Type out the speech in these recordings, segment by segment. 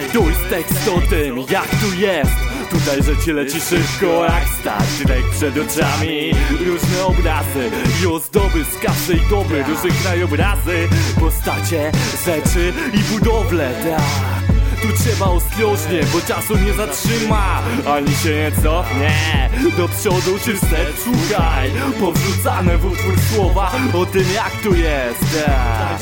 Jest tekst o tym, jak tu jest. Tutaj życie leci szybko jak Trek przed oczami Różne obrazy. I ozdoby z każdej doby Różne krajobrazy Postacie, rzeczy i budowle Tak. Tu trzeba ostrożnie, bo czasu nie zatrzyma. Ani się nie cofnie. Do przodu czy wstecz szukaj. Powrzucane w utwór słowa O tym jak tu jest dużo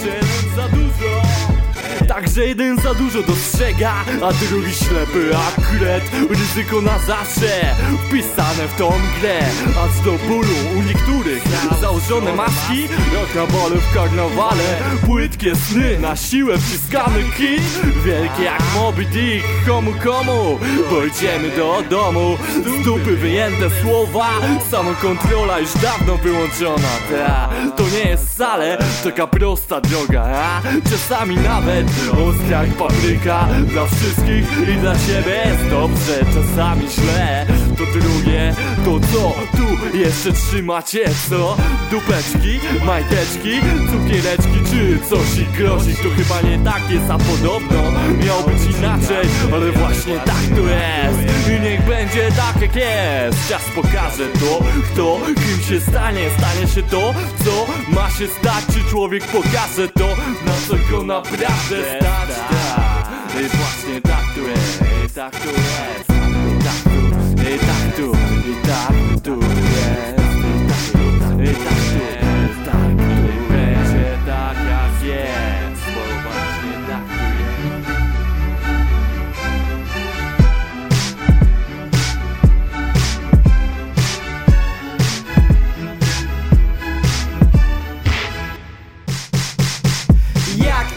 Także jeden za dużo dostrzega, a drugi ślepy akret Ryzyko na zawsze, wpisane w tą grę. Aż do bólu u niektórych. Założone maski, jak na balu w karnawale Płytkie sny, na siłę wciskany kit Wielkie jak Moby Dick, komu komu? Pójdziemy do domu, z dupy wyjęte słowa. Samokontrola już dawno wyłączona Ta, To nie jest wcale taka prosta droga a? Czasami nawet Ostra jak papryka Dla wszystkich i dla siebie jest dobrze Czasami źle To drugie To co tu jeszcze trzymacie co? Dupeczki, majteczki, cukiereczki Czy coś i grozi? To chyba nie tak jest, a podobno. Miał być inaczej Ale właśnie tak tu jest. I niech będzie tak jak jest. Czas pokaże to Kto kim się stanie. Stanie się to Co ma się stać. Czy człowiek pokaże to Na co go naprawdę stać. I właśnie tak tu jest, tak tu jest,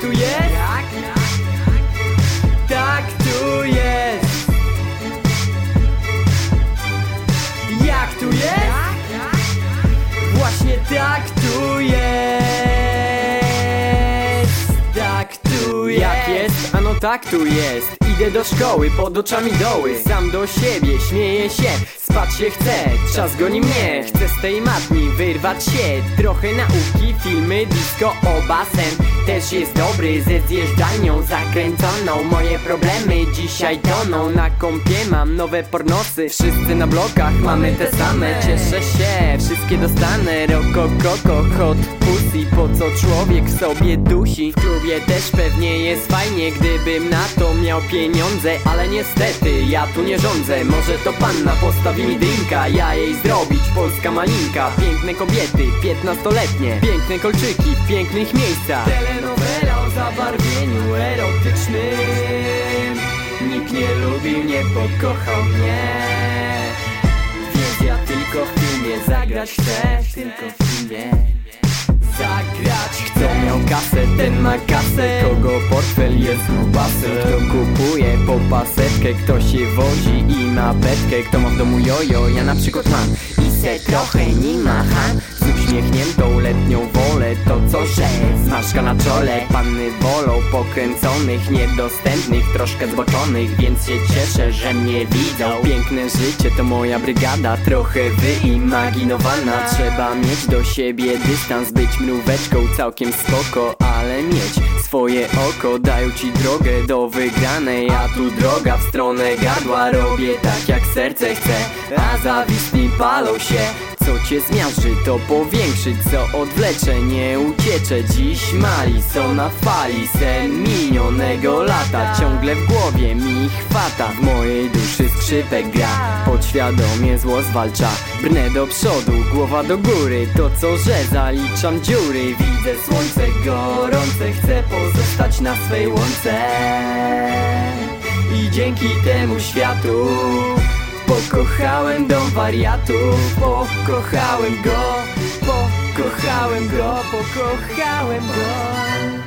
tu jest? Tak tu jest Jak tu jest? Właśnie tak tak tu jest. Idę do szkoły, pod oczami doły. Sam do siebie, śmieję się. Spać się chcę, czas goni mnie. Chcę z tej matni wyrwać się. Trochę nauki, filmy, disco, o basen. Też jest dobry, ze zjeżdżalnią zakręconą. Moje problemy dzisiaj toną. Na kąpie mam nowe pornosy. Wszyscy na blokach mamy te same. Cieszę się, wszystkie dostanę. Roko, koko, hot pussy. Po co człowiek sobie dusi? W klubie też pewnie jest fajnie Gdybym na to miał pieniądze Ale niestety ja tu nie rządzę. Może to panna postawi mi drinka Ja jej zrobić, polska malinka Piękne kobiety, piętnastoletnie. Piękne kolczyki w pięknych miejscach. Telenowela o zabarwieniu erotycznym. Nikt nie lubił mnie, pokochał mnie. Więc ja tylko w filmie zagrać chcę Tylko w filmie ten ma kasę. Kogo portfel jest grubasem Kto kupuje po paseczkę? Kto się wozi i ma petkę? Kto ma w domu jojo, ja na przykład mam. I se trochę nie macham. Z uśmiechniętą letnią wolę. To co że zmarszka na czole? Panny wolą pokręconych Niedostępnych, troszkę zboczonych Więc się cieszę, że mnie widzą. Piękne życie to moja brygada Trochę wyimaginowana. Trzeba mieć do siebie dystans Być mróweczką całkiem spoko Ale mieć swoje oko. Dają ci drogę do wygranej A tu droga w stronę gardła. Robię tak jak serce chce A zawistni palą się co cię zmiażdży, to powiększy Co odwlecze, nie uciecze. Dziś mali są na fali Sen minionego lata. Ciągle w głowie mi chwata W mojej duszy skrzypek gra. Podświadomie zło zwalcza Brnę do przodu, głowa do góry. To co, że zaliczam dziury. Widzę słońce gorące Chcę pozostać na swej łące. I dzięki temu światu Pokochałem dom wariatów Pokochałem go Pokochałem go Pokochałem go